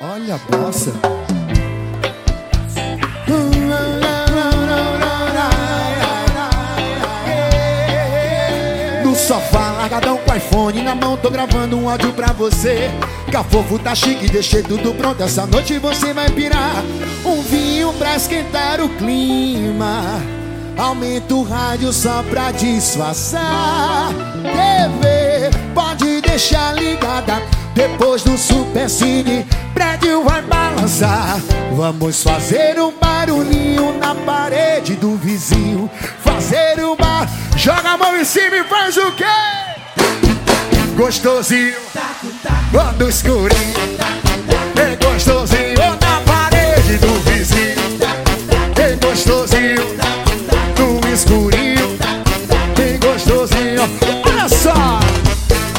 Olha a bossa. No sofá, largadão com iPhone na mão, tô gravando um áudio pra você. Cafofo tá chique, deixei tudo pronto. Essa noite você vai pirar. Um vinho pra esquentar o clima. Aumenta o rádio só pra disfarçar. TV pode deixar ligada. Depois do Super Cine, prédio vai balançar. Vamos fazer um barulhinho na parede do vizinho. Fazer um bar. Joga a mão em cima e faz o quê? Gostosinho, quando escurinho.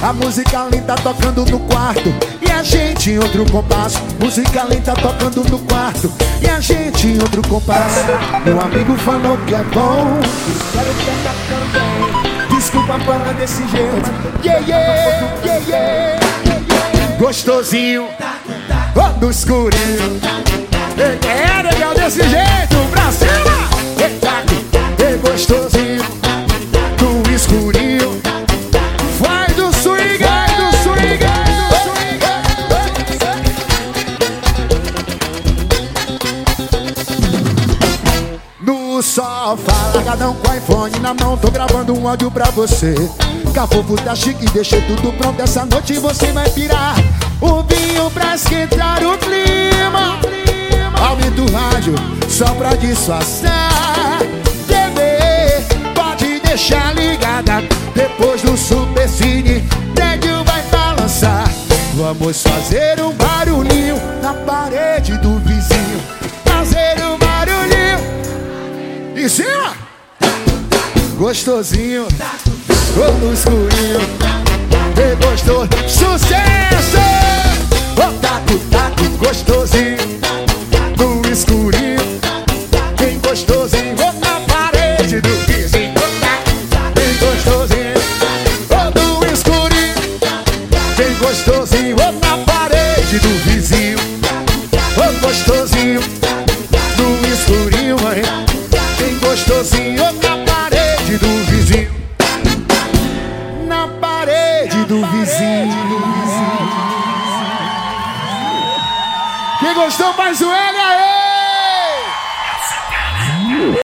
A música lenta tocando no quarto. E a gente em outro compasso. Música lenta tocando no quarto. E a gente em outro compasso. Meu amigo falou que é bom. Desculpa falar desse jeito. Yeah, yeah, yeah, yeah. Gostosinho. Ó, no escurinho É, legal desse jeito No sofá, largadão com iPhone na mão, tô gravando um áudio pra você. Cafofo tá chique, deixei tudo pronto, essa noite você vai pirar. O vinho pra esquentar o clima. Aumenta o rádio, só pra disfarçar. TV, pode deixar ligada. Depois do Super Cine, prédio vai balançar. Vamos fazer um barulhinho na parede Gostosinho, todo escurinho. Bem gostoso, sucesso! Ô, taco, taco, gostosinho, no escurinho. Bem gostosinho, ô, na parede do vizinho. Bem gostosinho, ô, no escurinho. Bem gostosinho, ô, na parede do vizinho. Ô, gostosinho, do vizinho. Quem gostou mais o L aí?